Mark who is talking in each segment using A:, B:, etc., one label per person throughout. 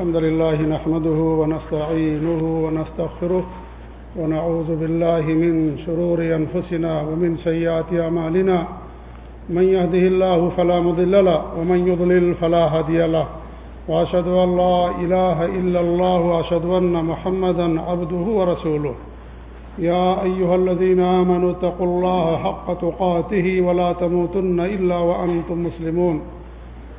A: الحمد لله نحمده ونستعينه ونستغفره ونعوذ بالله من شرور أنفسنا ومن سيئات أعمالنا. من يهده الله فلا مضل له ومن يضلل فلا هدي له. وأشهد أن لا إله إلا الله وأشهد أن محمدا عبده ورسوله. يا أيها الذين آمنوا اتقوا الله حق تقاته ولا تموتن إلا وأنتم مسلمون.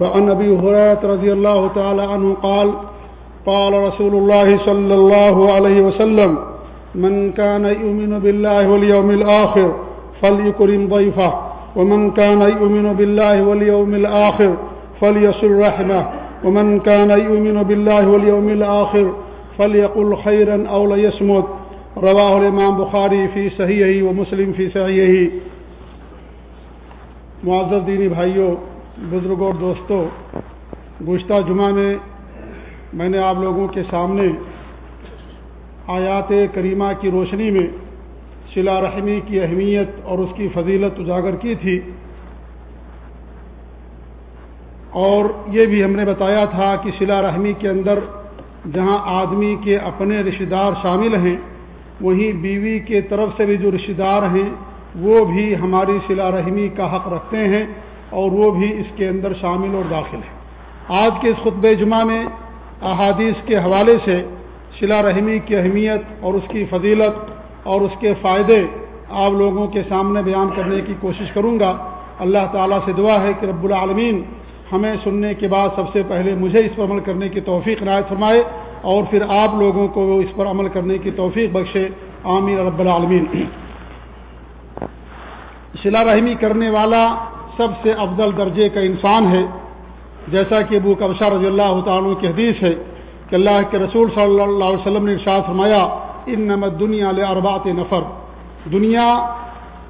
A: فعن أبي هريرة رضي الله تعالى عنه قال قال رسول الله صلى الله عليه وسلم، من كان يؤمن بالله واليوم الآخر فليكرم ضيفه، ومن كان يؤمن بالله واليوم الآخر فليصل رحمه، ومن كان يؤمن بالله واليوم الآخر فليقل خيرا أو ليسمت رواه الإمام بخاری فی صحیح و مسلم فی صحیح معذر دینی بھائیوں بزرگوں اور دوستوں، گزشتہ جمعہ میں میں نے آپ لوگوں کے سامنے آیات کریمہ کی روشنی میں شلا رحمی کی اہمیت اور اس کی فضیلت اجاگر کی تھی۔ اور یہ بھی ہم نے بتایا تھا کہ شلا رحمی کے اندر جہاں آدمی کے اپنے رشتہ دار شامل ہیں، وہیں بیوی کے طرف سے بھی جو رشتہ دار ہیں، وہ بھی ہماری صلا رحمی کا حق رکھتے ہیں۔ اور وہ بھی اس کے اندر شامل اور داخل ہیں۔ آج کے اس خطب جمعہ میں احادیث کے حوالے سے صلا رحمی کی اہمیت اور اس کی فضیلت اور اس کے فائدے آپ لوگوں کے سامنے بیان کرنے کی کوشش کروں گا۔ اللہ تعالیٰ سے دعا ہے کہ رب العالمین ہمیں سننے کے بعد سب سے پہلے مجھے اس پر عمل کرنے کی توفیق عنایت فرمائے اور پھر آپ لوگوں کو اس پر عمل کرنے کی توفیق بخشے۔ عامر رب العالمین۔ صلا رحمی کرنے والا سب سے افضل درجے کا انسان ہے۔ جیسا کہ ابو کبشہ رضی اللہ تعالیٰ کی حدیث ہے کہ اللہ کے رسول صلی اللہ علیہ وسلم نے ارشاد فرمایا ان نمت دنیا لے اربات نفر۔ دنیا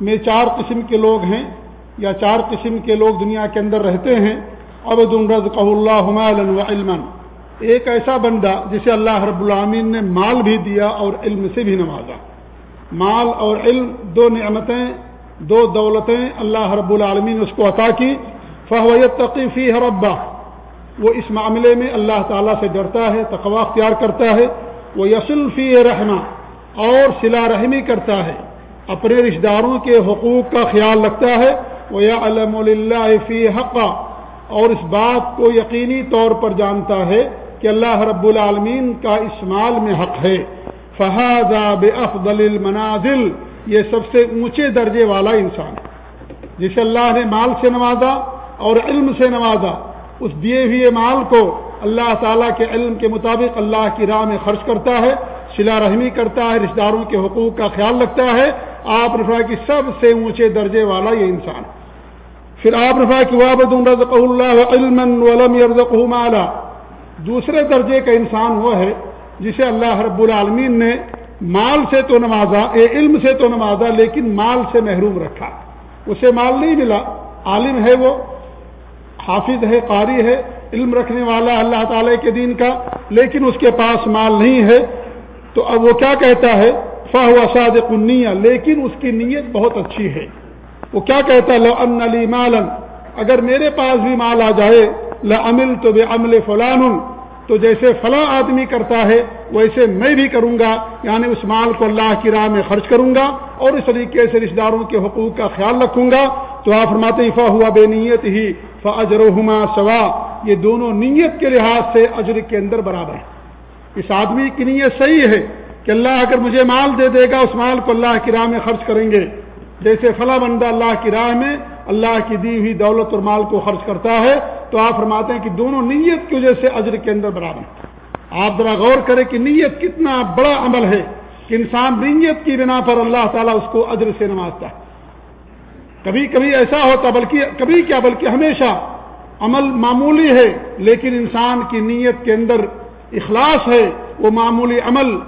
A: میں چار قسم کے لوگ ہیں یا چار قسم کے لوگ دنیا کے اندر رہتے ہیں۔ عبد الرز اللہ و علم ایک ایسا بندہ جسے اللہ رب العامین نے مال بھی دیا اور علم سے بھی نوازا۔ مال اور علم دو نعمتیں دو دولتیں اللہ رب العالمین اس کو عطا کی فویت تقیفی ربا وہ اس معاملے میں اللہ تعالیٰ سے ڈرتا ہے تقوا اختیار کرتا ہے۔ وہ یسل فی رحمہ اور صلا رحمی کرتا ہے۔ اپنے رشتہ داروں کے حقوق کا خیال رکھتا ہے۔ وہ یا علم اللہ فی حقہ اور اس بات کو یقینی طور پر جانتا ہے کہ اللہ رب العالمین کا اس مال میں حق ہے۔ فہاد افضل المنازل۔ یہ سب سے اونچے درجے والا انسان جسے اللہ نے مال سے نوازا اور علم سے نوازا، اس دیے ہوئے مال کو اللہ تعالیٰ کے علم کے مطابق اللہ کی راہ میں خرچ کرتا ہے، شلا رحمی کرتا ہے، رشتہ داروں کے حقوق کا خیال رکھتا ہے۔ آپ رفا کی سب سے اونچے درجے والا یہ انسان۔ پھر آپ رفا کی وابد رزق اللہ علم ولم یرزق مالا۔ دوسرے درجے کا انسان وہ ہے جسے اللہ رب العالمین نے مال سے تو نوازا اے علم سے تو نوازا لیکن مال سے محروم رکھا۔ اسے مال نہیں ملا۔ عالم ہے وہ، حافظ ہے، قاری ہے، علم رکھنے والا اللہ تعالی کے دین کا، لیکن اس کے پاس مال نہیں ہے۔ تو اب وہ کیا کہتا ہے؟ فاہ اساد کنیا لیکن اس کی نیت بہت اچھی ہے۔ وہ کیا کہتا ہے؟ لو ان علی مالن اگر میرے پاس بھی مال آ جائے لمل تو بے عمل فلان۔ تو جیسے فلاں آدمی کرتا ہے ویسے میں بھی کروں گا یعنی اس مال کو اللہ کی راہ میں خرچ کروں گا اور اس طریقے سے رشتے داروں کے حقوق کا خیال رکھوں گا۔ تو آپ فرماتے فا ہوا بے نیت ہی فجرحما سوا۔ یہ دونوں نیت کے لحاظ سے اجر کے اندر برابر ہے اس آدمی کی نیت صحیح ہے کہ اللہ اگر مجھے مال دے دے گا، اس مال کو اللہ کی راہ میں خرچ کریں گے۔ جیسے فلاں بندہ اللہ کی راہ میں اللہ کی دی ہوئی دولت اور مال کو خرچ کرتا ہے تو آپ فرماتے ہیں کہ دونوں نیت کی وجہ سے اجر کے اندر برابر آپ ذرا غور کریں کہ نیت کتنا بڑا عمل ہے کہ انسان نیت کی بنا پر اللہ تعالیٰ اس کو اجر سے نوازتا ہے۔ کبھی کبھی ایسا ہوتا بلکہ کبھی کیا بلکہ ہمیشہ عمل معمولی ہے لیکن انسان کی نیت کے اندر اخلاص ہے، وہ معمولی عمل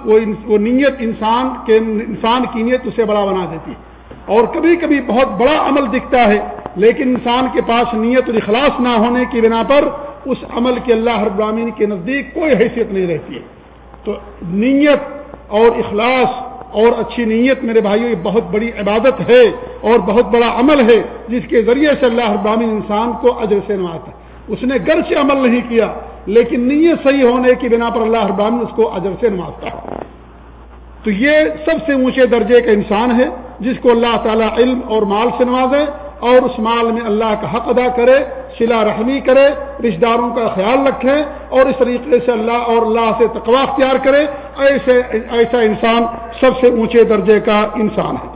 A: وہ نیت انسان کے انسان کی نیت اسے بڑا بنا دیتی ہے۔ اور کبھی کبھی بہت بڑا عمل دکھتا ہے، لیکن انسان کے پاس نیت اور اخلاص نہ ہونے کی بنا پر اس عمل کے اللہ ہر برامین کے نزدیک کوئی حیثیت نہیں رہتی ہے۔ تو نیت اور اخلاص اور اچھی نیت میرے بھائیوں یہ بہت بڑی عبادت ہے اور بہت بڑا عمل ہے، جس کے ذریعے سے اللہ ابراہین انسان کو اجر سے نوازتا ہے۔ اس نے گر سے عمل نہیں کیا، لیکن نیت صحیح ہونے کی بنا پر اللہ ابراہین اس کو اجر سے نوازتا ہے۔ تو یہ سب سے اونچے درجے کا انسان ہے جس کو اللہ تعالیٰ علم اور مال سے نوازے اور اس مال میں اللہ کا حق ادا کرے، شلا رحمی کرے، رشتہ داروں کا خیال رکھے اور اس طریقے سے اللہ اور اللہ سے تقوا اختیار کرے، ایسے، ایسا انسان سب سے اونچے درجے کا انسان ہے۔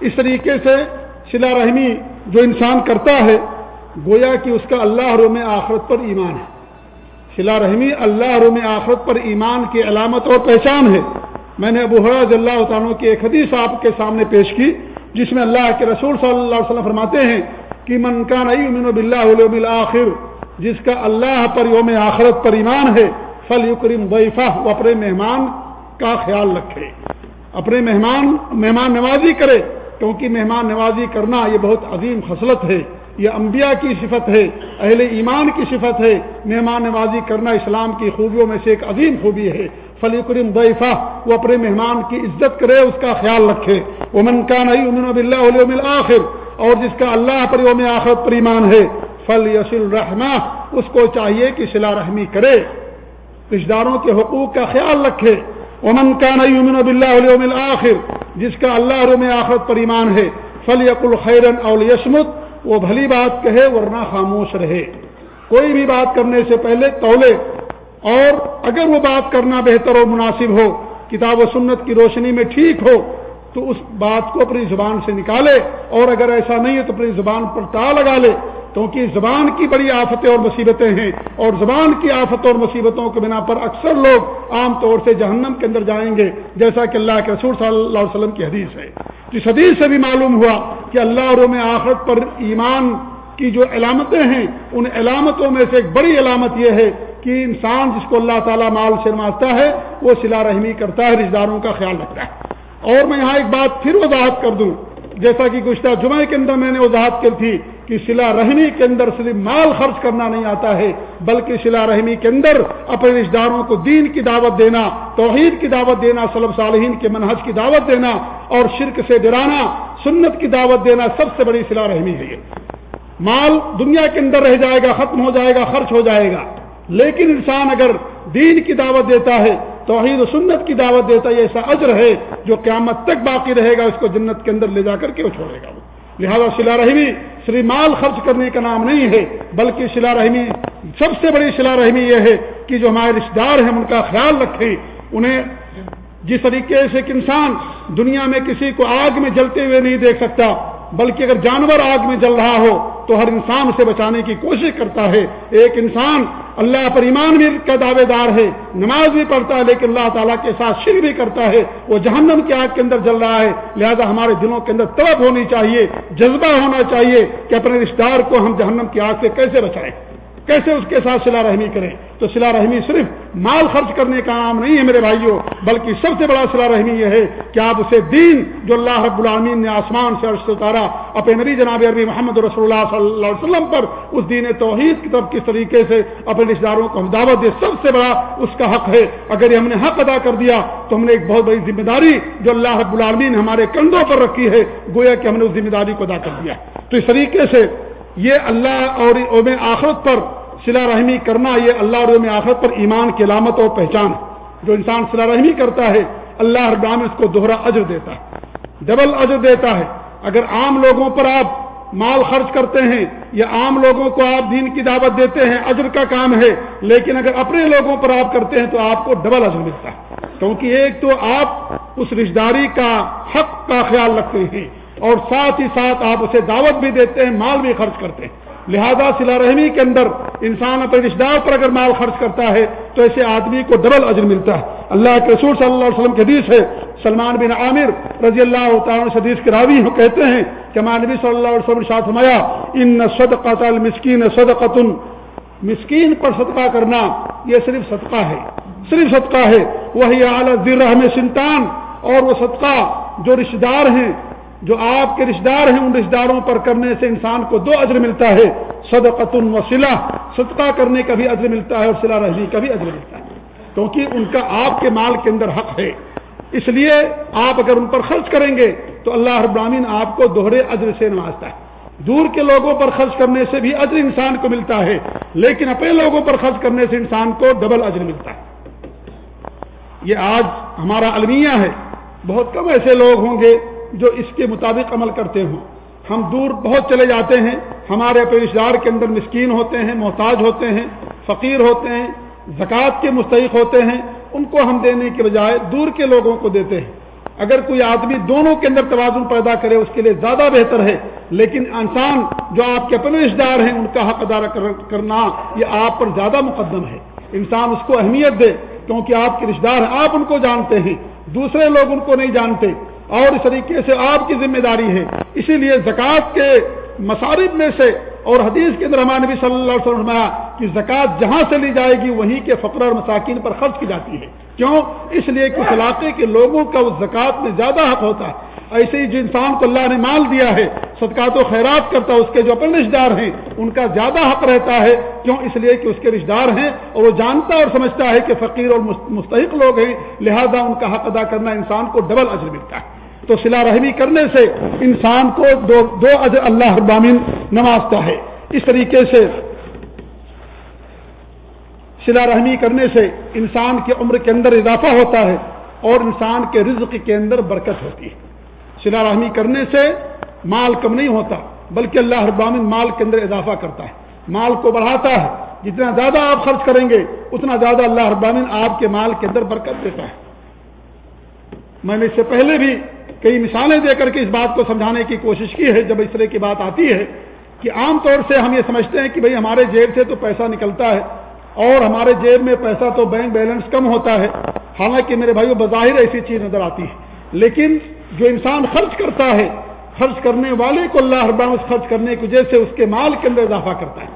A: اس طریقے سے شلا رحمی جو انسان کرتا ہے، گویا کہ اس کا اللہ روم آخرت پر ایمان ہے۔ شلا رحمی اللہ روم آخرت پر ایمان کی علامت اور پہچان ہے۔ میں نے ابو حراض اللہ تعالیٰ کی ایک حدیث آپ کے سامنے پیش کی، جس میں اللہ کے رسول صلی اللہ علیہ وسلم فرماتے ہیں کہ من کا امین بلّہ آخر جس کا اللہ پر یوم آخرت پر ایمان ہے فل یکرم ضیفہ وہ اپنے مہمان کا خیال رکھے۔ اپنے مہمان مہمان نوازی کرے، کیونکہ مہمان نوازی کرنا یہ بہت عظیم خصلت ہے۔ یہ انبیاء کی صفت ہے، اہل ایمان کی صفت ہے۔ مہمان نوازی کرنا اسلام کی خوبیوں میں سے ایک عظیم خوبی ہے۔ فلی کریم ضیفہ وہ اپنے مہمان کی عزت کرے، اس کا خیال رکھے۔ وہ کا نہیں امن اللہ آخر اور جس کا اللہ پر یوم آخرت پر ایمان ہے فل یسل رحمہ، اس کو چاہیے کہ صلاح رحمی کرے۔ رشتے داروں کے حقوق کا خیال رکھے۔ امن کا نہیں امن اللہ آخر جس کا اللہ روم آخرت پر ایمان ہے فل یق الخیرن اور یشمت وہ بھلی بات کہے، ورنہ خاموش رہے۔ کوئی بھی بات کرنے سے پہلے تولے اور اگر وہ بات کرنا بہتر اور مناسب ہو، کتاب و سنت کی روشنی میں ٹھیک ہو، تو اس بات کو اپنی زبان سے نکالے، اور اگر ایسا نہیں ہے تو اپنی زبان پر تا لگا لے، کیونکہ زبان کی بڑی آفتیں اور مصیبتیں ہیں، اور زبان کی آفتوں اور مصیبتوں کے بنا پر اکثر لوگ عام طور سے جہنم کے اندر جائیں گے، جیسا کہ اللہ کے رسول صلی اللہ علیہ وسلم کی حدیث ہے۔ جس حدیث سے بھی معلوم ہوا کہ اللہ اور میں آخرت پر ایمان کی جو علامتیں ہیں، ان علامتوں میں سے ایک بڑی علامت یہ ہے کہ انسان جس کو اللہ تعالیٰ مال سے مانتا ہے، وہ سلا رحمی کرتا ہے رشتے داروں کا خیال رکھتا ہے۔ اور میں یہاں ایک بات پھر وضاحت کر دوں۔ جیسا کہ گزشتہ جمعے کے اندر میں نے وضاحت کی تھی کہ سلا رحمی کے اندر صرف مال خرچ کرنا نہیں آتا ہے، بلکہ سلا رحمی کے اندر اپنے رشتے داروں کو دین کی دعوت دینا، توحید کی دعوت دینا صلب صالحین کے منحج کی دعوت دینا اور شرک سے ڈرانا، سنت کی دعوت دینا سب سے بڑی سلا رحمی ہے مال دنیا کے اندر رہ جائے گا، ختم ہو جائے گا، خرچ ہو جائے گا۔ لیکن انسان اگر دین کی دعوت دیتا ہے، توحید و سنت کی دعوت دیتا ہے ایسا اجر ہے جو قیامت تک باقی رہے گا، اس کو جنت کے اندر لے جا کر کے وہ چھوڑے گا لہذا سلا رحمی صرف مال خرچ کرنے کا نام نہیں ہے، بلکہ سلا رحمی، سب سے بڑی سلا رحمی یہ ہے کہ جو ہمارے رشتے دار ہیں ان کا خیال رکھیں۔ انہیں جس طریقے سے ایک انسان دنیا میں کسی کو آگ میں جلتے ہوئے نہیں دیکھ سکتا بلکہ اگر جانور آگ میں جل رہا ہو تو ہر انسان اسے بچانے کی کوشش کرتا ہے۔ ایک انسان اللہ پر ایمان بھی کا دعوے دار ہے، نماز بھی پڑھتا ہے، لیکن اللہ تعالیٰ کے ساتھ شرک بھی کرتا ہے۔ وہ جہنم کی آگ کے اندر جل رہا ہے۔ لہذا ہمارے دلوں کے اندر طلب ہونی چاہیے، جذبہ ہونا چاہیے کہ اپنے رشتے دار کو ہم جہنم کی آگ سے کیسے بچائیں۔ کیسے اس کے ساتھ سلا رحمی کریں؟ تو سلا رحمی صرف مال خرچ کرنے کا نام نہیں ہے میرے بھائیوں بلکہ سب سے بڑا سلا رحمی یہ ہے کہ آپ اسے دین جو اللہ رب العالمین نے آسمان سے عرص اتارا، اپنے نبی جناب عربی محمد رسول اللہ صلی اللہ علیہ وسلم پر اس دین توحید کی طرف کس طریقے سے اپنے رشتے داروں کو ہم دعوت دے، سب سے بڑا اس کا حق ہے۔ اگر یہ ہم نے حق ادا کر دیا، تو ہم نے ایک بہت بڑی ذمہ داری جو اللہ رب العالمین نے ہمارے کندھوں پر رکھی ہے، گویا کہ ہم نے اس ذمہ داری کو ادا کر دیا۔ تو اس طریقے سے یہ اللہ اور آخرت پر سلا رحمی کرنا، یہ اللہ روم آخرت پر ایمان کی علامت اور پہچان ہے۔ جو انسان سلا رحمی کرتا ہے، اللہ ہر اس کو دوہرا اجر دیتا ہے، ڈبل اجر دیتا ہے۔ اگر عام لوگوں پر آپ مال خرچ کرتے ہیں، یا عام لوگوں کو آپ دین کی دعوت دیتے ہیں، اجر کا کام ہے، لیکن اگر اپنے لوگوں پر آپ کرتے ہیں تو آپ کو ڈبل اجر ملتا ہے۔ کیونکہ ایک تو آپ اس رشتے داری کا، حق کا خیال رکھتے ہیں۔ اور ساتھ ہی ساتھ آپ اسے دعوت بھی دیتے ہیں، مال بھی خرچ کرتے ہیں۔ لہذا سلا رحمی کے اندر انسان اپنے رشتے دار پر اگر مال خرچ کرتا ہے، تو ایسے آدمی کو ڈبل اجر ملتا ہے۔ اللہ کے رسول صلی اللہ علیہ وسلم کی حدیث ہے، سلمان بن عامر رضی اللہ تعالیٰ حدیث کے راوی کہتے ہیں کہ نبی صلی اللہ علیہ وسلم شاہ فرمایا، ان صدقۃ المسکین صدقۃ مسکین پر صدقہ کرنا، یہ صرف صدقہ ہے۔ صرف صدقہ ہے۔ وہی اعلیٰ میں سنتان اور وہ صدقہ جو رشتے دار ہیں جو آپ کے رشتے دار ہیں، ان رشتے داروں پر کرنے سے انسان کو دو اجر ملتا ہے۔ صدقۃ و صدقہ کرنے کا بھی اجر ملتا ہے اور صلاح رحمی کا بھی اجر ملتا ہے۔ کیونکہ ان کا آپ کے مال کے اندر حق ہے۔ اس لیے آپ اگر ان پر خرچ کریں گے تو اللہ ابراہین آپ کو دوہرے اجر سے نوازتا ہے۔ دور کے لوگوں پر خرچ کرنے سے بھی اجر انسان کو ملتا ہے، لیکن اپنے لوگوں پر خرچ کرنے سے انسان کو ڈبل اجر ملتا ہے۔ یہ آج ہمارا المیہ ہے۔ بہت کم ایسے لوگ ہوں گے جو اس کے مطابق عمل کرتے ہوں۔ ہم دور بہت چلے جاتے ہیں، ہمارے پیشدار کے اندر مسکین ہوتے ہیں، محتاج ہوتے ہیں، فقیر ہوتے ہیں، زکوٰۃ کے مستحق ہوتے ہیں، ان کو ہم دینے کے بجائے دور کے لوگوں کو دیتے ہیں۔ اگر کوئی آدمی دونوں کے اندر توازن پیدا کرے، اس کے لیے زیادہ بہتر ہے۔ لیکن انسان جو آپ کے اپنے رشتے دار ہیں، ان کا حق ادا کرنا یہ آپ پر زیادہ مقدم ہے۔ انسان اس کو اہمیت دے، کیونکہ آپ کے رشتے دار ہیں، آپ ان کو جانتے ہیں، دوسرے لوگ ان کو نہیں جانتے۔ اور اس طریقے سے آپ کی ذمہ داری ہے۔ اسی لیے زکوٰۃ کے مصارف میں سے اور حدیث کے اندر ہمارے نبی صلی اللہ علیہ وسلم کہ زکوٰۃ جہاں سے لی جائے گی وہیں کے فقر اور مساکین پر خرچ کی جاتی ہے۔ کیوں؟ اس لیے کہ اس علاقے کے لوگوں کا اس زکوٰۃ میں زیادہ حق ہوتا ہے۔ ایسے ہی جو انسان کو اللہ نے مال دیا ہے، صدقات و خیرات کرتا ہے، اس کے جو اپنے رشتے دار ہیں، ان کا زیادہ حق رہتا ہے۔ کیوں؟ اس لیے کہ اس کے رشتے دار ہیں اور وہ جانتا اور سمجھتا ہے کہ فقیر اور مستحق لوگ ہیں، لہذا ان کا حق ادا کرنا انسان کو ڈبل اجر ملتا ہے۔ تو سلا رحمی کرنے سے انسان کو دو دو اجر اللہ ابامین نوازتا ہے۔ اس طریقے سے سلا رحمی کرنے سے انسان کی عمر کے اندر اضافہ ہوتا ہے اور انسان کے رزق کے اندر برکت ہوتی ہے۔ سلا رحمی کرنے سے مال کم نہیں ہوتا، بلکہ اللہ ابامن مال کے اندر اضافہ کرتا ہے۔ مال کو بڑھاتا ہے، جتنا زیادہ آپ خرچ کریں گے، اتنا زیادہ اللہ ابامن آپ کے مال کے اندر برکت دیتا ہے۔ میں نے اس سے پہلے بھی کئی مثالیں دے کر کے اس بات کو سمجھانے کی کوشش کی ہے، جب اس طرح کی بات آتی ہے کہ عام طور سے ہم یہ سمجھتے ہیں کہ بھئی ہمارے جیب سے تو پیسہ نکلتا ہے اور ہمارے جیب میں پیسہ تو بینک بیلنس کم ہوتا ہے۔ حالانکہ میرے بھائیو، بظاہر ایسی چیز نظر آتی ہے۔ لیکن جو انسان خرچ کرتا ہے، خرچ کرنے والے کو اللہ اربان اس خرچ کرنے کی وجہ سے اس کے مال کے اندر اضافہ کرتا ہے۔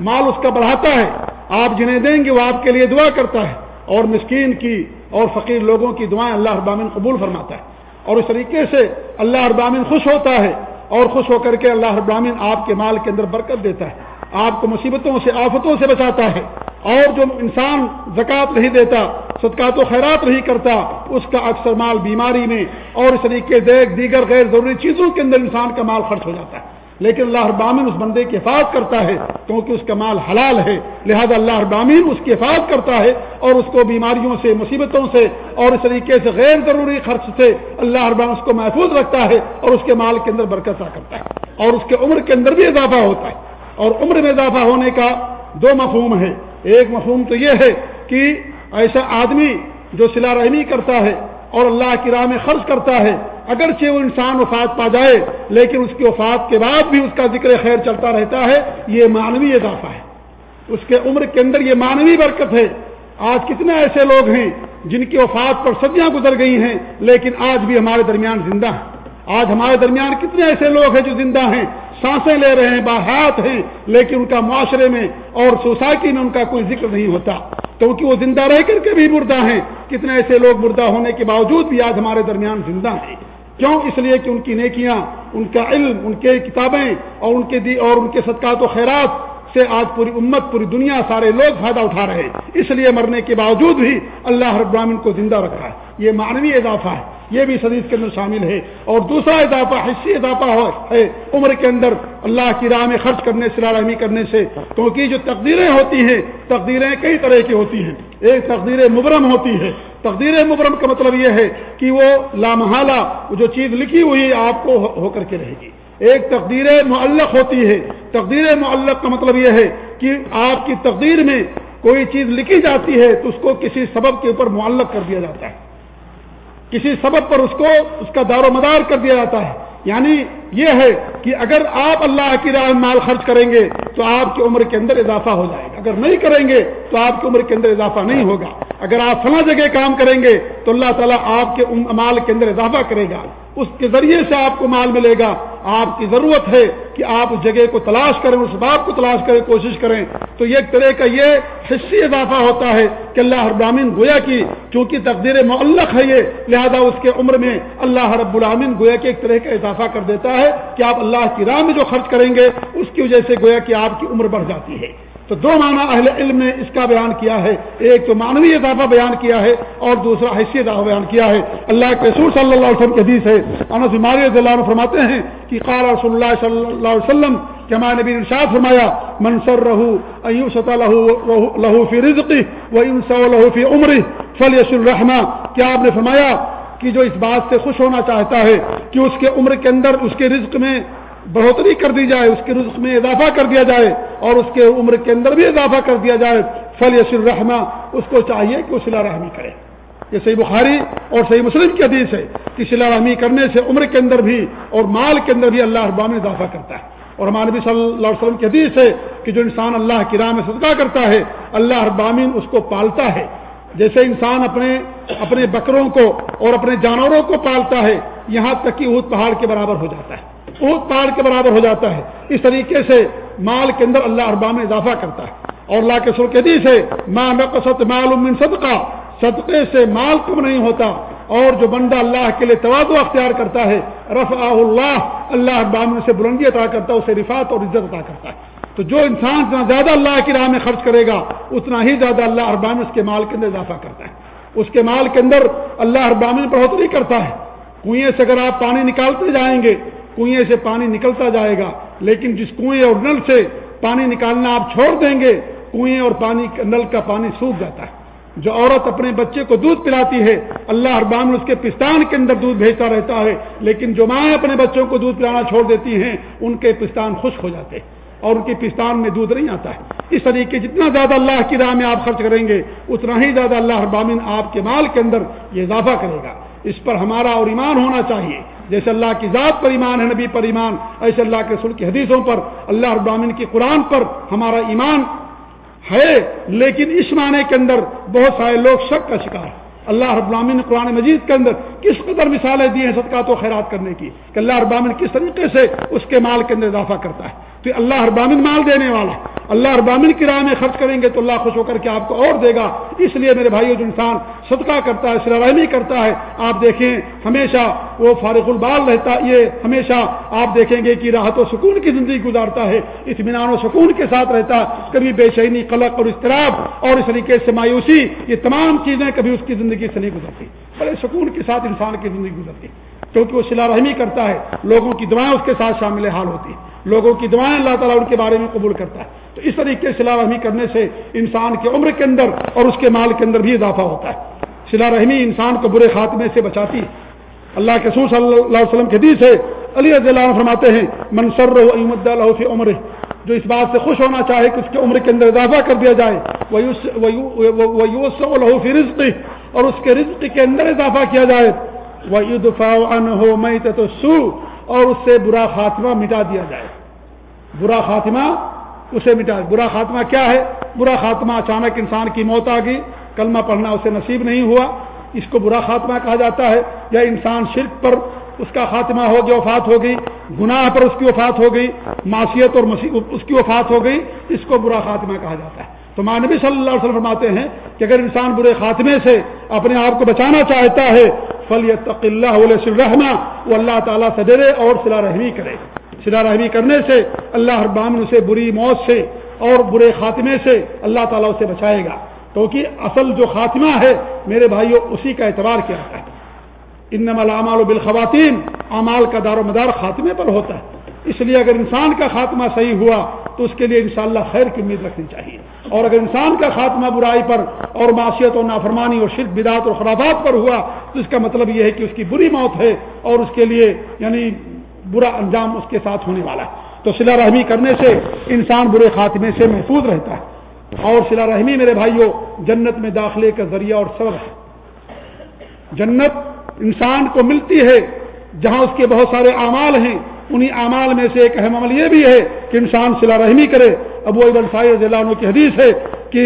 A: مال اس کا بڑھاتا ہے۔ آپ جنہیں دیں گے، وہ آپ کے لیے دعا کرتا ہے۔ اور مسکین کی اور فقیر لوگوں کی دعائیں اللہ ابامن قبول فرماتا ہے۔ اور اس طریقے سے اللہ ابامن خوش ہوتا ہے اور خوش ہو کر کے اللہ ابامن آپ کے مال کے اندر برکت دیتا ہے، آپ کو مصیبتوں سے، آفتوں سے بچاتا ہے۔ اور جو انسان زکوٰۃ نہیں دیتا، صدقات و خیرات نہیں کرتا، اس کا اکثر مال بیماری میں اور اس طریقے دیکھ دیگر غیر ضروری چیزوں کے اندر انسان کا مال خرچ ہو جاتا ہے۔ لیکن اللہ ابامن اس بندے کی حفاظت کرتا ہے، کیونکہ اس کا مال حلال ہے۔ لہذا اللہ ابامین اس کی حفاظت کرتا ہے اور اس کو بیماریوں سے، مصیبتوں سے اور اس طریقے سے غیر ضروری خرچ سے اللہ ابام اس کو محفوظ رکھتا ہے اور اس کے مال کے اندر برکت کرتا ہے۔ اور اس کے عمر کے اندر بھی اضافہ ہوتا ہے۔ اور عمر میں اضافہ ہونے کا دو مفہوم ہے ایک مفہوم تو یہ ہے کہ ایسا آدمی جو سلا رحمی کرتا ہے اور اللہ کی راہ میں خرچ کرتا ہے اگرچہ وہ انسان وفات پا جائے، لیکن اس کی وفات کے بعد بھی اس کا ذکر خیر چلتا رہتا ہے، یہ مانوی اضافہ ہے۔ اس کے عمر کے اندر یہ مانوی برکت ہے۔ آج کتنے ایسے لوگ ہیں جن کی وفات پر صدیاں گزر گئی ہیں، لیکن آج بھی ہمارے درمیان زندہ ہیں۔ آج ہمارے درمیان کتنے ایسے لوگ ہیں جو زندہ ہیں، سانسیں لے رہے ہیں باحات ہیں، لیکن ان کا معاشرے میں اور سوسائٹی میں ان کا کوئی ذکر نہیں ہوتا۔ کیونکہ وہ زندہ رہ کر کے بھی مردہ ہیں۔ کتنے ایسے لوگ مردہ ہونے کے باوجود بھی آج ہمارے درمیان زندہ ہیں۔ کیوں اس لیے کہ ان کی نیکیاں، ان کا علم، ان کے کتابیں اور ان کے دی اور ان کے صدقات و خیرات سے آج پوری امت، پوری دنیا، سارے لوگ فائدہ اٹھا رہے ہیں۔ اس لیے مرنے کے باوجود بھی اللہ رب العالمین کو زندہ رکھا ہے۔ یہ معنوی اضافہ ہے۔ یہ بھی حدیث کے اندر شامل ہے۔ اور دوسرا اضافہ، حصی اضافہ ہے عمر کے اندر اللہ کی راہ میں خرچ کرنے سے رحمی کرنے سے۔ کیونکہ جو تقدیریں ہوتی ہیں، تقدیریں کئی طرح کی ہوتی ہیں۔ ایک تقدیر مبرم ہوتی ہے۔ تقدیر مبرم کا مطلب یہ ہے کہ وہ لامحالہ جو چیز لکھی ہوئی آپ کو ہو کر کے رہے گی۔ ایک تقدیر معلق ہوتی ہے۔ تقدیر معلق کا مطلب یہ ہے کہ آپ کی تقدیر میں کوئی چیز لکھی جاتی ہے تو اس کو کسی سبب کے اوپر معلق کر دیا جاتا ہے۔ کسی سبب پر اس کو، اس کا دار و مدار کر دیا جاتا ہے۔ یعنی یہ ہے کہ اگر آپ اللہ کی راہ مال خرچ کریں گے تو آپ کی عمر کے اندر اضافہ ہو جائے گا۔ اگر نہیں کریں گے تو آپ کی عمر کے اندر اضافہ نہیں ہوگا۔ اگر آپ فلاں جگہ کام کریں گے تو اللہ تعالیٰ آپ کے مال کے اندر اضافہ کرے گا۔ اس کے ذریعے سے آپ کو مال ملے گا۔ آپ کی ضرورت ہے کہ آپ اس جگہ کو تلاش کریں، اس بات کو تلاش کریں، کوشش کریں۔ تو ایک طرح کا یہ حصی اضافہ ہوتا ہے کہ اللہ البرامین گویا کی چونکہ تقدیر معلق ہے یہ، لہذا اس کے عمر میں اللہ رب العامن گویا کے ایک طرح کا اضافہ کر دیتا ہے۔ ہے کہ آپ اللہ کی راہ میں جو خرچ کریں گے، اس کی وجہ سے گویا کہ آپ کی عمر بڑھ جاتی ہے۔ تو دو معنی اہل علم نے اس کا بیان کیا ہے۔ ایک تو معنوی اضافہ بیان کیا ہے اور دوسرا حیثیت اضافہ بیان کیا ہے۔ اللہ کے رسول صلی اللہ علیہ وسلم کے حدیث ہے۔ انس بیماری رضی اللہ عنہ فرماتے ہیں کہ قال رسول اللہ صلی اللہ علیہ وسلم کہ ہمارے نبی ارشاد فرمایا منصر رہو ایوسط لہو فی رزقی و انسا لہو فی عمری فلیش الرحمہ کیا آپ نے فرمایا کہ جو اس بات سے خوش ہونا چاہتا ہے کہ اس کے عمر کے اندر اس کے رزق میں بڑھوتری کر دی جائے، اس کے رزق میں اضافہ کر دیا جائے اور اس کے عمر کے اندر بھی اضافہ کر دیا جائے فل یس الرحمہ اس کو چاہیے کہ وہ سلا رحمی کرے۔ یہ صحیح بخاری اور صحیح مسلم کی حدیث ہے کہ سلا رحمی کرنے سے عمر کے اندر بھی اور مال کے اندر بھی اللہ ابام اضافہ کرتا ہے۔ اور ہمارے نبی صلی اللہ علیہ وسلم کی حدیث ہے کہ جو انسان اللہ کی راہ میں صدقہ کرتا ہے، اللہ ابامین اس کو پالتا ہے۔ جیسے انسان اپنے اپنے بکروں کو اور اپنے جانوروں کو پالتا ہے، یہاں تک کہ اونت پہاڑ کے برابر ہو جاتا ہے۔ اونٹ پہاڑ کے برابر ہو جاتا ہے۔ اس طریقے سے مال کے اندر اللہ اربا میں اضافہ کرتا ہے۔ اور اللہ کے سر حدیث ہے ماں نقصت مال من صدقہ۔ صدقے سے مال کم نہیں ہوتا۔ اور جو بندہ اللہ کے لیے توازو اختیار کرتا ہے رف اللہ اللہ ابام سے بلندی عطا کرتا ہے، اسے رفات اور عزت عطا کرتا ہے۔ تو جو انسان اتنا زیادہ اللہ کی راہ میں خرچ کرے گا، اتنا ہی زیادہ اللہ اربام اس کے مال کے اندر اضافہ کرتا ہے۔ اس کے مال کے اندر اللہ اربام بڑھوتری کرتا ہے۔ کنویں سے اگر آپ پانی نکالتے جائیں گے کنویں سے پانی نکلتا جائے گا۔ لیکن جس کنویں اور نل سے پانی نکالنا آپ چھوڑ دیں گے کنویں اور پانی نل کا پانی سوکھ جاتا ہے۔ جو عورت اپنے بچے کو دودھ پلاتی ہے، اللہ اربان اس کے پستان کے اندر دودھ بھیجتا رہتا ہے۔ لیکن جو مائیں اپنے بچوں کو دودھ پلانا چھوڑ دیتی ہیں، ان کے پستان خشک ہو جاتے ہیں۔ اور ان کے پستان میں دودھ نہیں آتا ہے۔ اس طریقے جتنا زیادہ اللہ کی راہ میں آپ خرچ کریں گے، اتنا ہی زیادہ اللہ ابامن آپ کے مال کے اندر یہ اضافہ کرے گا۔ اس پر ہمارا اور ایمان ہونا چاہیے۔ جیسے اللہ کی ذات پر ایمان ہے، نبی پر ایمان، ایسے اللہ کے سر کی حدیثوں پر، اللہ ابامن کی قرآن پر ہمارا ایمان ہے۔ لیکن اس معنی کے اندر بہت سارے لوگ شک کا شکار ہیں۔ اللہ رب العالمین نے قرآن مجید کے اندر کس قدر مثالیں دی ہیں صدقات و خیرات کرنے کی کہ اللہ رب العالمین کس طریقے سے اس کے مال کے اندر اضافہ کرتا ہے۔ تو اللہ ابامن مال دینے والا، اللہ ابامن کی راہ میں خرچ کریں گے تو اللہ خوش ہو کر کے آپ کو اور دے گا۔ اس لیے میرے بھائیوں جو انسان صدقہ کرتا ہے سرحمی کرتا ہے، آپ دیکھیں ہمیشہ وہ فارغ البال رہتا، یہ ہمیشہ آپ دیکھیں گے کہ راحت و سکون کی زندگی گزارتا ہے، اطمینان و سکون کے ساتھ رہتا کبھی بے شینی، قلق اور اضطراب اور اس طریقے سے مایوسی، یہ تمام چیزیں کبھی اس کی زندگی سے نہیں گزرتی۔ بڑے سکون کے ساتھ انسان کی زندگی گزرتی، کیونکہ وہ سلا رحمی کرتا ہے، لوگوں کی دعائیں اس کے ساتھ شامل حال ہوتی ہیں۔ لوگوں کی دعائیں اللہ تعالیٰ ان کے بارے میں قبول کرتا ہے۔ تو اس طریقے سے سلا رحمی کرنے سے انسان کے عمر کے اندر اور اس کے مال کے اندر بھی اضافہ ہوتا ہے۔ سلا رحمی انسان کو برے خاتمے سے بچاتی ہے۔ اللہ کے سور صلی اللہ علیہ وسلم کے حدیث ہے، علی رضی اللہ عنہ فرماتے ہیں منصر اللہ فی عمر جو اس بات سے خوش ہونا چاہے کہ اس کے عمر کے اندر اضافہ کر دیا جائے فی رزق اور اس کے رزق کے اندر اضافہ کیا جائے وہ دفاع اور اس سے برا خاتمہ مٹا دیا جائے۔ برا خاتمہ اسے مٹا۔ برا خاتمہ کیا ہے؟ برا خاتمہ اچانک انسان کی موت آ گئی۔ کلمہ پڑھنا اسے نصیب نہیں ہوا۔ اس کو برا خاتمہ کہا جاتا ہے۔ یا انسان شرک پر اس کا خاتمہ ہو گیا، وفات ہو گئی۔ گناہ پر اس کی وفات ہو گئی۔ معاشیت اور اس کی وفات ہو گئی۔ اس کو برا خاتمہ کہا جاتا ہے۔ تو مانبی صلی اللہ علیہ وسلم فرماتے ہیں کہ اگر انسان برے خاتمے سے اپنے آپ کو بچانا چاہتا ہے فل اللہ علیہ رحمہ وہ اللہ تعالیٰ سے ڈرے اور سلا رحمی کرے۔ سلا رحمی کرنے سے اللہ ابام اسے بری موت سے اور برے خاتمے سے اللہ تعالیٰ اسے بچائے گا۔ کیونکہ اصل جو خاتمہ ہے، میرے بھائیوں اسی کا اعتبار کیا ہے۔ ان و بالخواتین اعمال کا دار و مدار خاتمے پر ہوتا ہے۔ اس لیے اگر انسان کا خاتمہ صحیح ہوا تو اس کے لیے انشاءاللہ خیر کی امید رکھنی چاہیے۔ اور اگر انسان کا خاتمہ برائی پر اور معاشیت اور نافرمانی اور شرک، بدعت اور خرابات پر ہوا تو اس کا مطلب یہ ہے کہ اس کی بری موت ہے اور اس کے لیے یعنی برا انجام اس کے ساتھ ہونے والا ہے۔ تو سلا رحمی کرنے سے انسان برے خاتمے سے محفوظ رہتا ہے۔ اور سلا رحمی میرے بھائیوں جنت میں داخلے کا ذریعہ اور سبب ہے۔ جنت انسان کو ملتی ہے جہاں اس کے بہت سارے اعمال ہیں۔ انہی اعمال میں سے ایک اہم عمل یہ بھی ہے کہ انسان سلا رحمی کرے۔ ابو ابن رضی اللہ عنہ کی حدیث ہے کہ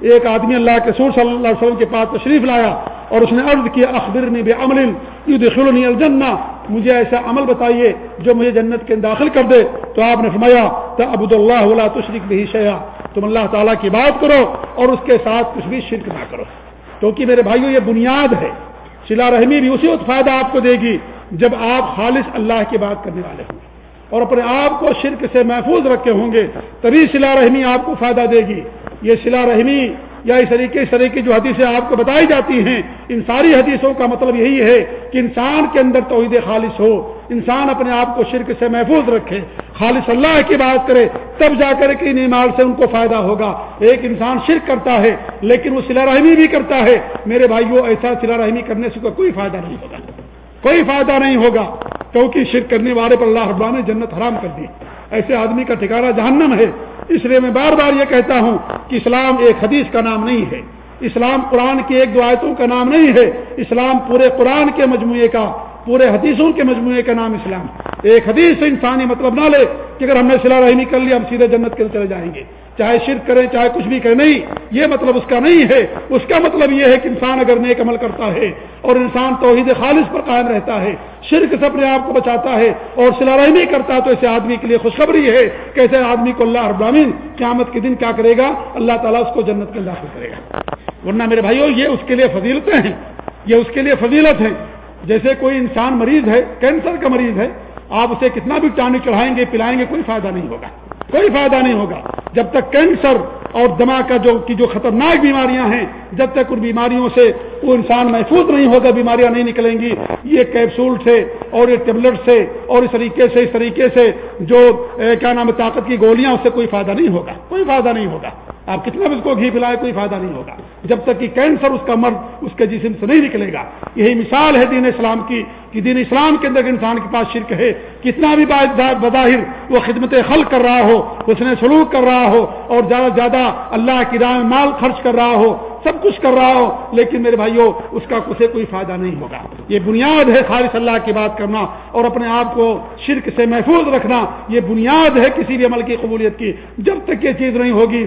A: ایک آدمی اللہ کے سور صلی اللہ علیہ وسلم کے پاس تشریف لایا اور اس نے عرض کیا اخبر میں بے عمل یدخلنی الجنہ۔ مجھے ایسا عمل بتائیے جو مجھے جنت کے داخل کر دے۔ تو آپ نے فرمایا تو ابود اللہ ولا تشریق بھی شیا تم اللہ تعالیٰ کی بات کرو اور اس کے ساتھ کچھ بھی شرک نہ کرو۔ کیونکہ میرے بھائیوں یہ بنیاد ہے۔ سلا رحمی بھی اسی وقت فائدہ آپ کو دے گی جب آپ خالص اللہ کی بات کرنے والے ہوں گے اور اپنے آپ کو شرک سے محفوظ رکھے ہوں گے تبھی سلا رحمی آپ کو فائدہ دے گی۔ یہ سلا رحمی یا اس طریقے اس طریقے جو حدیثیں آپ کو بتائی جاتی ہیں، ان ساری حدیثوں کا مطلب یہی ہے کہ انسان کے اندر توحید خالص ہو، انسان اپنے آپ کو شرک سے محفوظ رکھے، خالص اللہ کی بات کرے، تب جا کر کے نمال سے ان کو فائدہ ہوگا۔ ایک انسان شرک کرتا ہے، لیکن وہ سلا رحمی بھی کرتا ہے۔ میرے بھائیوں ایسا سلا رحمی کرنے سے کوئی فائدہ نہیں ہوگا۔ کوئی فائدہ نہیں ہوگا۔ کیونکہ شرک کرنے والے پر اللہ ربان نے جنت حرام کر دی۔ ایسے آدمی کا ٹھکانا جہنم ہے۔ اس لیے میں بار بار یہ کہتا ہوں کہ اسلام ایک حدیث کا نام نہیں ہے۔ اسلام قرآن کی ایک دو آیتوں کا نام نہیں ہے۔ اسلام پورے قرآن کے مجموعے کا، پورے حدیثوں کے مجموعے کا نام اسلام۔ ایک حدیث سے انسانی مطلب نہ لے کہ اگر ہم نے صلاح رحمی کر لیا ہم سیدھے جنت کے چلے جائیں گے۔ چاہے شرک کریں، چاہے کچھ بھی کریں، نہیں، یہ مطلب اس کا نہیں ہے۔ اس کا مطلب یہ ہے کہ انسان اگر نیک عمل کرتا ہے اور انسان توحید خالص پر قائم رہتا ہے، شرک سے اپنے آپ کو بچاتا ہے اور سلارحمی نہیں کرتا، تو ایسے آدمی کے لیے خوشخبری ہے کہ ایسے آدمی کو اللہ ابراہین قیامت کے دن کیا کرے گا؟ اللہ تعالیٰ اس کو جنت کے داخل کرے گا۔ ورنہ میرے بھائیوں یہ اس کے لیے فضیلتیں ہیں۔ یہ اس کے لیے فضیلت ہے جیسے کوئی انسان مریض ہے، کینسر کا مریض ہے، آپ اسے کتنا بھی ٹانک چڑھائیں گے، پلائیں گے، کوئی فائدہ نہیں ہوگا۔ کوئی فائدہ نہیں ہوگا۔ جب تک کینسر اور دماغ کا جو کی جو خطرناک بیماریاں ہیں، جب تک ان بیماریوں سے وہ انسان محفوظ نہیں ہوگا، بیماریاں نہیں نکلیں گی۔ یہ کیپسول سے اور یہ ٹیبلٹ سے اور اس طریقے سے اس طریقے سے جو کیا نام ہے، طاقت کی گولیاں، اس سے کوئی فائدہ نہیں ہوگا۔ کوئی فائدہ نہیں ہوگا۔ آپ کتنا بھی اس کو گھی پلائے کوئی فائدہ نہیں ہوگا۔ جب تک کہ کینسر اس کا مرد، اس کے جسم سے نہیں نکلے گا۔ یہی مثال ہے دین اسلام کی، کہ دین اسلام کے اندر انسان کے پاس شرک ہے۔ کتنا بھی بظاہر وہ خدمت خلق کر رہا ہو، اس نے سلوک کر رہا ہو، اور زیادہ سے زیادہ اللہ کی راہ مال خرچ کر رہا ہو، سب کچھ کر رہا ہو، لیکن میرے بھائیوں اس کا اسے کوئی فائدہ نہیں ہوگا۔ یہ بنیاد ہے خالص اللہ کی بات کرنا اور اپنے آپ کو شرک سے محفوظ رکھنا۔ یہ بنیاد ہے کسی بھی عمل کی قبولیت کی۔ جب تک یہ چیز نہیں ہوگی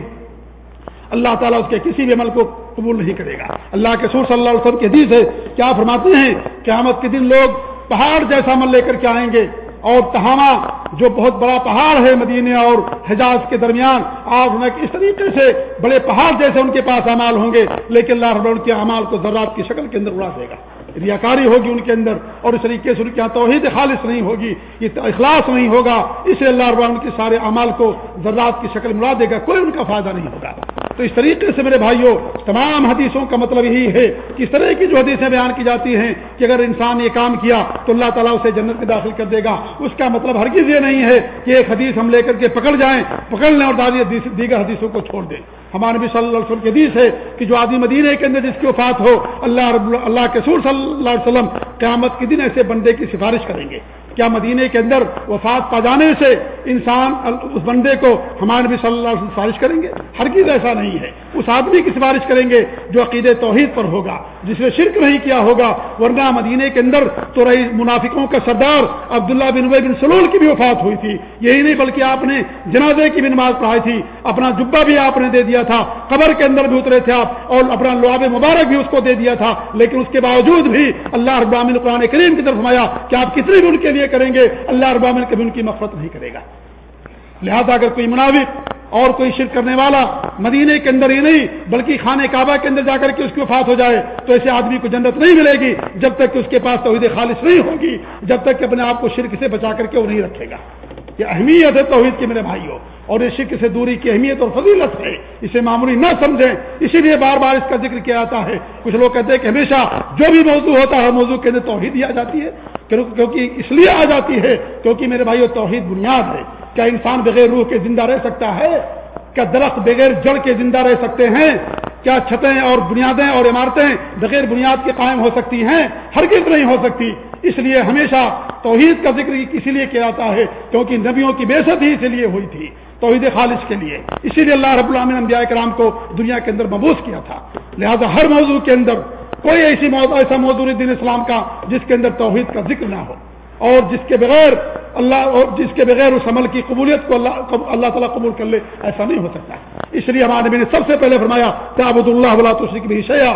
A: اللہ تعالیٰ اس کے کسی بھی عمل کو قبول نہیں کرے گا۔ اللہ کے سور صلی اللہ علیہ وسلم کے حدیث ہے، کیا فرماتے ہیں، قیامت کے دن لوگ پہاڑ جیسا عمل لے کر کے آئیں گے اور تہامہ، جو بہت بڑا پہاڑ ہے مدینے اور حجاز کے درمیان، آپ اس طریقے سے بڑے پہاڑ جیسے ان کے پاس امال ہوں گے، لیکن اللہ رب کے امال کو ذرات کی شکل کے اندر اڑا دے گا۔ ریاکاری ہوگی ان کے اندر اور اس طریقے سے ان کی توحید خالص نہیں ہوگی، یہ اخلاص نہیں ہوگا، اس لیے اللہ رب کے سارے امال کو ذرات کی شکل ملا دے گا، کوئی ان کا فائدہ نہیں ہوگا۔ تو اس طریقے سے میرے بھائیوں تمام حدیثوں کا مطلب یہی ہے کہ اس طرح کی جو حدیثیں بیان کی جاتی ہیں کہ اگر انسان یہ کام کیا تو اللہ تعالیٰ اسے جنت میں داخل کر دے گا۔ اس کا مطلب ہرگز یہ نہیں ہے کہ ایک حدیث ہم لے کر کے پکڑ جائیں، پکڑ لیں اور دیگر حدیثوں کو چھوڑ دیں۔ ہمارے نبی صلی اللہ علیہ وسلم کی حدیث ہے کہ جو آدمی مدینہ کے اندر جس کی وفات ہو، اللہ رب اللہ کے سور صلی اللہ علیہ وسلم قیامت کے دن ایسے بندے کی سفارش کریں گے۔ کیا مدینے کے اندر وفات پا جانے سے انسان اس بندے کو ہمارے نبی صلی اللہ علیہ وسلم سفارش کریں گے؟ ہر چیز ایسا نہیں ہے۔ اس آدمی کی سفارش کریں گے جو عقید توحید پر ہوگا، جس نے شرک نہیں کیا ہوگا، ورنہ مدینے کے اندر تو رہی منافقوں کا سردار عبداللہ بن بن سلول کی بھی وفات ہوئی تھی۔ یہی نہیں بلکہ آپ نے جنازے کی بھی نماز پڑھائی تھی، اپنا جبا بھی آپ نے دے دیا تھا، قبر کے اندر بھی اترے تھے آپ، اور اپنا لعاب مبارک بھی اس کو دے دیا تھا، لیکن اس کے باوجود بھی اللہ ابامن قرآن کریم کی طرف فرمایا کہ آپ کتنے بھی ان کے لیے کریں گے، اللہ ابامن کبھی ان کی مفرت نہیں کرے گا۔ لہذا اگر کوئی منافق اور کوئی شرک کرنے والا مدینے کے اندر ہی نہیں، بلکہ خانے کعبہ کے اندر جا کر کے اس کی وفات ہو جائے، تو ایسے آدمی کو جنت نہیں ملے گی جب تک کہ اس کے پاس توحید خالص نہیں ہوگی، جب تک کہ اپنے آپ کو شرک سے بچا کر کے وہ نہیں رکھے گا۔ یہ اہمیت ہے توحید کی میرے بھائیوں۔ اور اس شرک سے دوری کی اہمیت اور فضیلت ہے۔ اسے معمولی نہ سمجھیں۔ اسی لیے بار بار اس کا ذکر کیا جاتا ہے۔ کچھ لوگ کہتے ہیں کہ ہمیشہ جو بھی موضوع ہوتا ہے، موضوع کے اندر توحید ہی آ جاتی ہے۔ کیونکہ اس لیے آ جاتی ہے کیونکہ میرے بھائیوں توحید بنیاد ہے۔ کیا انسان بغیر روح کے زندہ رہ سکتا ہے؟ کیا درخت بغیر جڑ کے زندہ رہ سکتے ہیں؟ کیا چھتیں اور بنیادیں اور عمارتیں بغیر بنیاد کے قائم ہو سکتی ہیں؟ ہر نہیں ہو سکتی۔ اس لیے ہمیشہ توحید کا ذکر اسی لیے کیا جاتا ہے؟ کیونکہ نبیوں کی بےست ہی اسی لیے ہوئی تھی۔ توحید خالص کے لیے۔ اسی لیے اللہ رب العامن انبیاء کرام کو دنیا کے اندر مبوس کیا تھا۔ لہذا ہر موضوع کے اندر کوئی ایسی موضوع، ایسا موضوع دین اسلام کا جس کے اندر توحید کا ذکر نہ ہو۔ اور جس کے بغیر اللہ، اور جس کے بغیر اس عمل کی قبولیت کو اللہ اللہ تعالیٰ قبول کر لے، ایسا نہیں ہو سکتا۔ اس لیے ہمارے نبی نے سب سے پہلے فرمایا تعبد اللہ ولا تشرک بھی شیا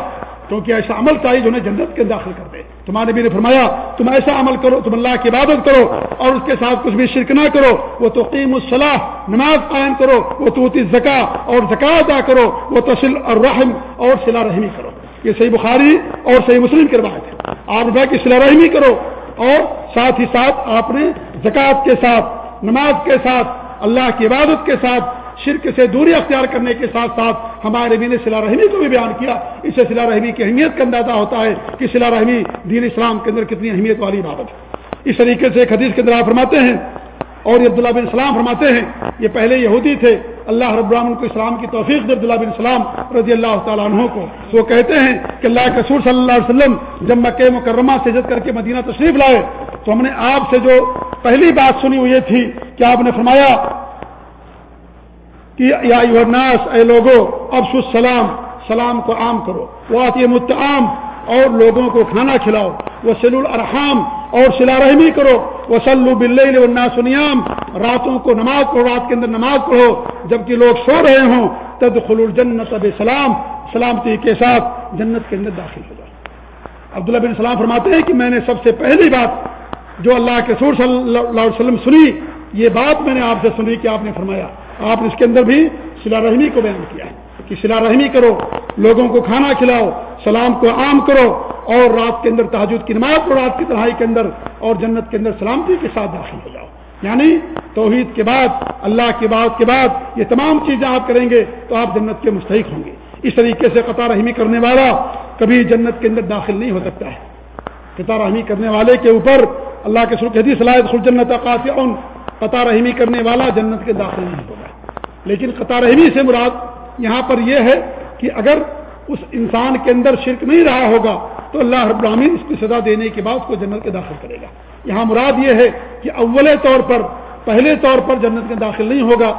A: کیونکہ ایسا عمل چاہیے جو انہیں جنت کے داخل کر دے۔ تمہارے نبی نے فرمایا، تم ایسا عمل کرو، تم اللہ کی عبادت کرو اور اس کے ساتھ کچھ بھی شرک نہ کرو۔ وہ تو قیم الصلاح نماز قائم کرو، وہ تو زکا اور زکا ادا کرو، وہ تسل اور رحم اور سلا رحمی کرو۔ یہ صحیح بخاری اور صحیح مسلم کی روایت ہے۔ آپ کی سلا رحمی کرو اور ساتھ ہی ساتھ آپ نے زکوٰۃ کے ساتھ، نماز کے ساتھ، اللہ کی عبادت کے ساتھ شرک سے دوری اختیار کرنے کے ساتھ ساتھ ہمارے بھی نے سلا رحمی کو بھی بیان کیا۔ اس سے سلا رحمی کی اہمیت کا اندازہ ہوتا ہے کہ سلا رحمی دین اسلام کے اندر کتنی اہمیت والی عبادت ہے۔ اس طریقے سے ایک حدیث کے اندر آپ فرماتے ہیں اور یہ عبداللہ بن اسلام فرماتے ہیں، یہ پہلے یہودی تھے۔ اللہ رب العالمین کو اسلام کی توفیق دے عبداللہ بن اسلام رضی اللہ تعالیٰ عنہ کو۔ وہ کہتے ہیں کہ اللہ کے صلی اللہ علیہ وسلم جب مکہ مکرمہ سے عزت کر کے مدینہ تشریف لائے تو ہم نے آپ سے جو پہلی بات سنی وہ یہ تھی کہ آپ نے فرمایا کہ یا ناس اے لوگو اب سلام سلام کو عام کرو۔ وہ آتی متعام، اور لوگوں کو کھانا کھلاؤ۔ وہ سل الرحام اور سلا رحمی کرو۔ وہ سلو بل سنیام راتوں کو نماز پڑھو، رات کے اندر نماز پڑھو۔ جبکہ لوگ سو رہے ہوں تد خل الجنت اب سلام سلامتی کے ساتھ جنت کے اندر داخل ہو جاؤ۔ عبداللہ بن سلام فرماتے ہیں کہ میں نے سب سے پہلی بات جو اللہ کے سور صلی اللہ علیہ وسلم سنی، یہ بات میں نے آپ سے سنی کہ آپ نے فرمایا آپ نے اس کے اندر بھی سلا رحمی کو بیان کیا ہے کہ سلا رحمی کرو، لوگوں کو کھانا کھلاؤ، سلام کو عام کرو اور رات کے اندر تحجد کی نماز کو رات کی تنہائی کے اندر اور جنت کے اندر سلامتی کے ساتھ داخل ہو جاؤ۔ یعنی توحید کے بعد، اللہ کی بات کے بعد یہ تمام چیزیں آپ کریں گے تو آپ جنت کے مستحق ہوں گے۔ اس طریقے سے قطار رحمی کرنے والا کبھی جنت کے اندر داخل نہیں ہو سکتا ہے۔ قطار رحمی کرنے والے کے اوپر اللہ کے سرخ حدیث صلاحیت خود جنت قطار رحمی کرنے والا جنت کے داخل نہیں ہوگا۔ لیکن قطار رحمی سے مراد یہاں پر یہ ہے کہ اگر اس انسان کے اندر شرک نہیں رہا ہوگا تو اللہ رب العالمین اس کی سزا دینے کے بعد اس کو جنت کے داخل کرے گا۔ یہاں مراد یہ ہے کہ اول طور پر، پہلے طور پر جنت کے داخل نہیں ہوگا۔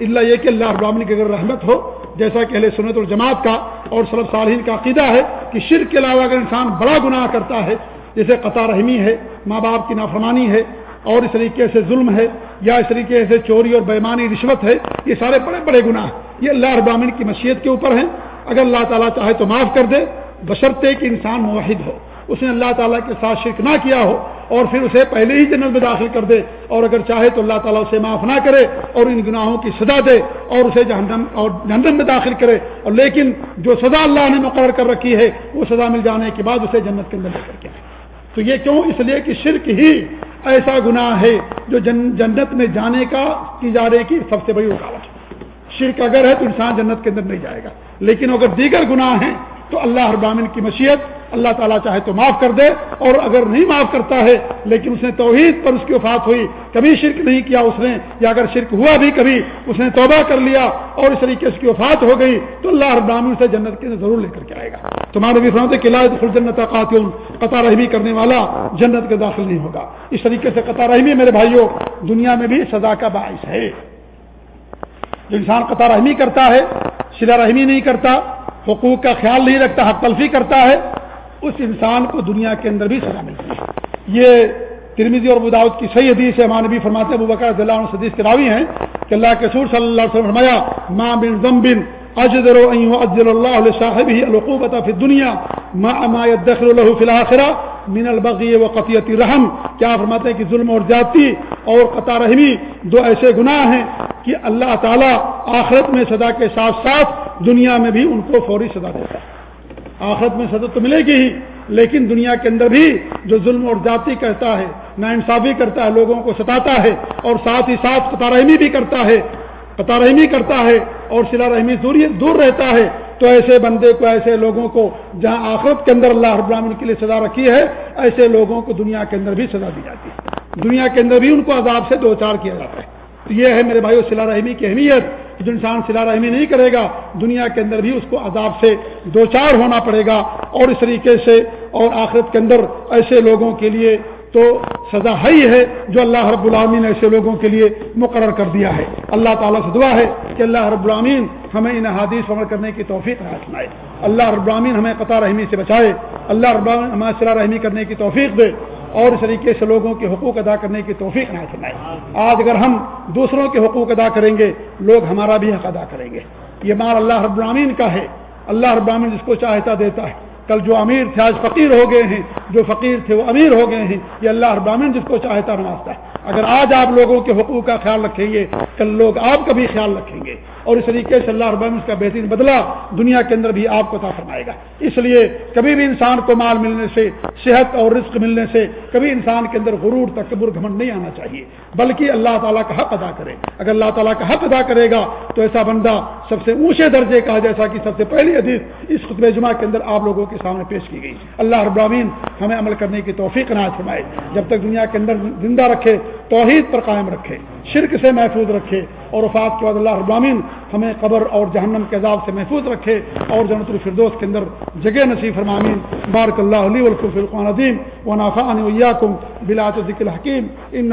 A: اللہ یہ کہ اللہ رب العالمین کی اگر رحمت ہو، جیسا کہ اہل سنت الجماعت کا اور صلب صالحین کا عقیدہ ہے کہ شرک کے علاوہ اگر انسان بڑا گناہ کرتا ہے، جیسے قطع رحمی ہے، ماں باپ کی نافرمانی ہے اور اس طریقے سے ظلم ہے یا اس طریقے سے چوری اور بیمانی رشوت ہے، یہ سارے بڑے بڑے گناہ یہ اللہ ابامین کی مشیت کے اوپر ہیں۔ اگر اللہ تعالیٰ چاہے تو معاف کر دے۔ بشرطے کہ انسان موحد ہو۔ اس نے اللہ تعالیٰ کے ساتھ شرک نہ کیا ہو اور پھر اسے پہلے ہی جنت میں داخل کر دے۔ اور اگر چاہے تو اللہ تعالیٰ اسے معاف نہ کرے اور ان گناہوں کی سزا دے اور اسے جہنم اور جہنم میں داخل کرے۔ اور لیکن جو سزا اللہ نے مقرر کر رکھی ہے، وہ سزا مل جانے کے بعد اسے جنت کے اندر لے کر کے تو یہ کیوں؟ اس لیے کہ شرک ہی ایسا گناہ ہے جو جن جنت میں جانے کا کی جا کی سب سے بڑی رکاوٹ ہے۔ شرک اگر ہے تو انسان جنت کے اندر نہیں جائے گا۔ لیکن اگر دیگر گناہ ہیں تو اللہ ابامن کی مشیت اللہ تعالیٰ چاہے تو معاف کر دے اور اگر نہیں معاف کرتا ہے لیکن اس نے توحید پر اس کی وفات ہوئی، کبھی شرک نہیں کیا اس نے، یا اگر شرک ہوا بھی کبھی، اس نے توبہ کر لیا اور اس طریقے سے وفات ہو گئی، تو اللہ ابامن سے جنت کے ضرور لے کر کے آئے گا۔ تمہارے بھی فرماتے کہ لائد خود جنت قاتل قطع رحمی کرنے والا جنت کے داخل نہیں ہوگا۔ اس طریقے سے قطع رحمی، میرے بھائیوں، دنیا میں بھی سزا کا باعث ہے۔ جو انسان قطع رحمی کرتا ہے، سلا رحمی نہیں کرتا حقوق کا خیال نہیں رکھتا، حق تلفی کرتا ہے، اس انسان کو دنیا کے اندر بھی سزا ملتی ہے۔ یہ ترمیزی اور بداؤت کی صحیح حدیث ہے مانبی فرماتے ابو بکر اللہ عنہ حدیث کے راوی ہیں کہ اللہ کے سور صلی اللہ علیہ وسلم فرمایا ماں بن ضم بن اجدر اجل اللہ صاحب ہی القوبت فی دنیا ما ما يدخل له فی من البغی و قطیت رحم کیا فرماتے ہیں کہ ظلم اور جاتی اور قطع رحمی دو ایسے گناہ ہیں کہ اللہ تعالیٰ آخرت میں سزا کے ساتھ ساتھ دنیا میں بھی ان کو فوری سزا دیتا ہے. آخرت میں سزا تو ملے گی ہی، لیکن دنیا کے اندر بھی جو ظلم اور جاتی کہتا ہے نا انصافی کرتا ہے، لوگوں کو ستاتا ہے اور ساتھ ہی ساتھ قطع رحمی بھی کرتا ہے قطع رحمی کرتا ہے اور سلا رحمی دور رہتا ہے، تو ایسے بندے کو، ایسے لوگوں کو جہاں آخرت کے اندر اللہ رب العالمین کے لیے سزا رکھی ہے، ایسے لوگوں کو دنیا کے اندر بھی سزا دی جاتی ہے۔ دنیا کے اندر بھی ان کو عذاب سے دو چار کیا جاتا ہے۔ تو یہ ہے میرے بھائیو سلا رحمی کی اہمیت۔ جو انسان سلا رحمی نہیں کرے گا، دنیا کے اندر بھی اس کو عذاب سے دو چار ہونا پڑے گا۔ اور اس طریقے سے اور آخرت کے اندر ایسے لوگوں کے لیے تو سزا ہی ہے جو اللہ رب العامین ایسے لوگوں کے لیے مقرر کر دیا ہے۔ اللہ تعالیٰ سے دعا ہے کہ اللہ رب العامین ہمیں ان حادیث عمل کرنے کی توفیق نہ سنائے اللہ رب العامین ہمیں قطع رحمی سے بچائے۔ اللہ رب العامین ہمیں صلاح رحمی کرنے کی توفیق دے اور اس طریقے سے لوگوں کے حقوق ادا کرنے کی توفیق نہ سنائے آج اگر ہم دوسروں کے حقوق ادا کریں گے، لوگ ہمارا بھی حق ادا کریں گے۔ یہ مال اللہ رب العامین کا ہے۔ اللہ رب العامین جس کو چاہتا دیتا ہے۔ کل جو امیر تھے، آج فقیر ہو گئے ہیں۔ جو فقیر تھے، وہ امیر ہو گئے ہیں۔ یہ اللہ ابامین جس کو چاہتا نوازتا ہے۔ اگر آج آپ لوگوں کے حقوق کا خیال رکھیں گے، کل لوگ آپ کا بھی خیال رکھیں گے۔ اور اس طریقے سے اللہ ابامن اس کا بہترین بدلہ دنیا کے اندر بھی آپ کو فرمائے گا۔ اس لیے کبھی بھی انسان کو مال ملنے سے، صحت اور رزق ملنے سے کبھی انسان کے اندر غرور، تکبر، گھمنڈ نہیں آنا چاہیے۔ بلکہ اللہ تعالیٰ کا حق ادا کرے۔ اگر اللہ تعالیٰ کا حق ادا کرے گا تو ایسا بندہ سب سے اونچے درجے کا، جیسا کہ سب سے پہلی حدیث اس خطب جمعہ کے اندر آپ لوگوں کے سامنے پیش کی گئی۔ اللہ ابراہین ہمیں عمل کرنے کی توفیق نہ فرمائے۔ جب تک دنیا کے اندر زندہ رکھے، توحید پر قائم رکھے، شرک سے محفوظ رکھے اور وفات کے بعد اللہ ابراہین ہمیں قبر اور جہنم کے عذاب سے محفوظ رکھے اور جنت الفردوس کے اندر جگہ نصیب فرمامین بارک اللہ علی القرفان عظیم و نافان ویاکم بلاۃ ذکل حکیم ان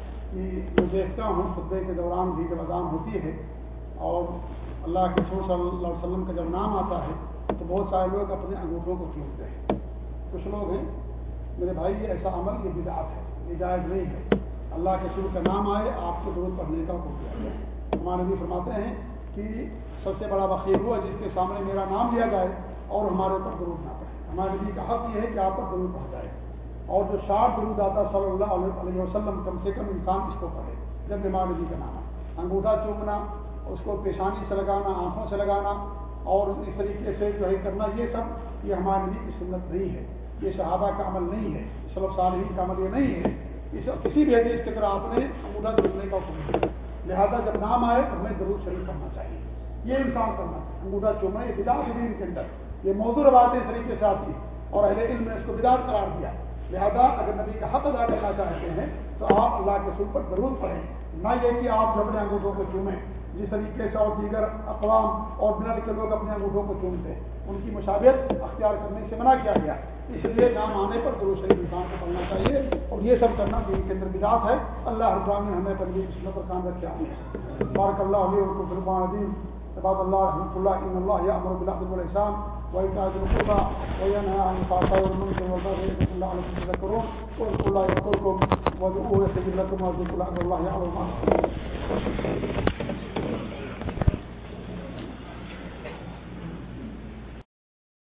A: کہ میں دیکھتا ہوں، خطبے کے دوران بھی جب اذان ہوتی ہے اور اللہ کے سور صلی اللہ علیہ وسلم کا جب نام آتا ہے، تو بہت سارے لوگ اپنے انگوٹھوں کو چونتے ہیں۔ کچھ لوگ ہیں، میرے بھائی، یہ ایسا عمل، یہ بدعت ہے، یہ جائز نہیں ہے۔ اللہ کے شروع کا نام آئے، آپ کو ضرورت پڑھنے کا حکم کیا جائے ہمارے بھی فرماتے ہیں کہ سب سے بڑا وقیر ہوا، جس کے سامنے میرا نام لیا جائے اور ہمارے اوپر درود نہ پڑے ہمارے نبی کا حق یہ ہے کہ آپ پر درود پڑ جائے اور جو شاٹ درود آتا صلی اللہ علیہ وسلم کم سے کم انسان اس کو پڑھے، جب ہمارے نبی کا نام انگوٹھا چومنا، اس کو پیشانی سے لگانا، آنکھوں سے لگانا، اور اس طریقے سے جو ہے کرنا، یہ سب یہ ہمارے نبی کی سنت نہیں ہے۔ یہ شہادہ کا عمل نہیں ہے سلب صالحین کا عمل یہ نہیں ہے۔ اس کسی بھی حدیث کے اندر آپ نے انگوٹھا چومنے کا حکم کیا لہٰذا جب نام آئے تو ہمیں ضرور شریف کرنا چاہیے۔ یہ انسان کرنا، انگوٹھا چومنا، یہ بدا دین کے اندر۔ یہ موضوع بات اس طریقے سے آتی اور اہل علم نے اس کو بدار قرار دیا۔ لہذا اگر نبی کا حق ادا کرنا چاہتے ہیں، تو آپ اللہ کے سر پر ضرور پڑھیں۔ نہ یہ کہ آپ اپنے انگوٹھوں کو چومیں۔ جس طریقے سے اور دیگر اقوام اور بلڈ کے لوگ اپنے انگوٹھوں کو چومتے ہیں ان کی مشابت اختیار کرنے سے منع کیا گیا۔ اس لیے نام آنے پر ضرور شریف انسان کو پڑھنا چاہیے اور یہ سب کرنا دین کے اندر بداعت ہے۔ اللہ رضوان نے ہمیں پنجی قسمت پر کام رکھا ہے بارک اللہ علیہ فرمان عظیم عباد اللہ رحمۃ اللہ ان اللہ یا امر بالعدل والاحسان وإيتاء ذي القربى، وينهى عن الفحشاء والمنكر والبغي يذكركم لعلكم تذكرون. واذكروا الله يذكركم وادعوه يستجب لكم واذكروا الله يعلم ما